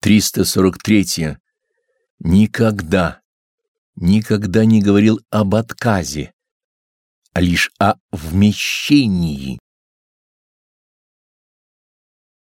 343. Никогда, никогда не говорил об отказе, а лишь о вмещении.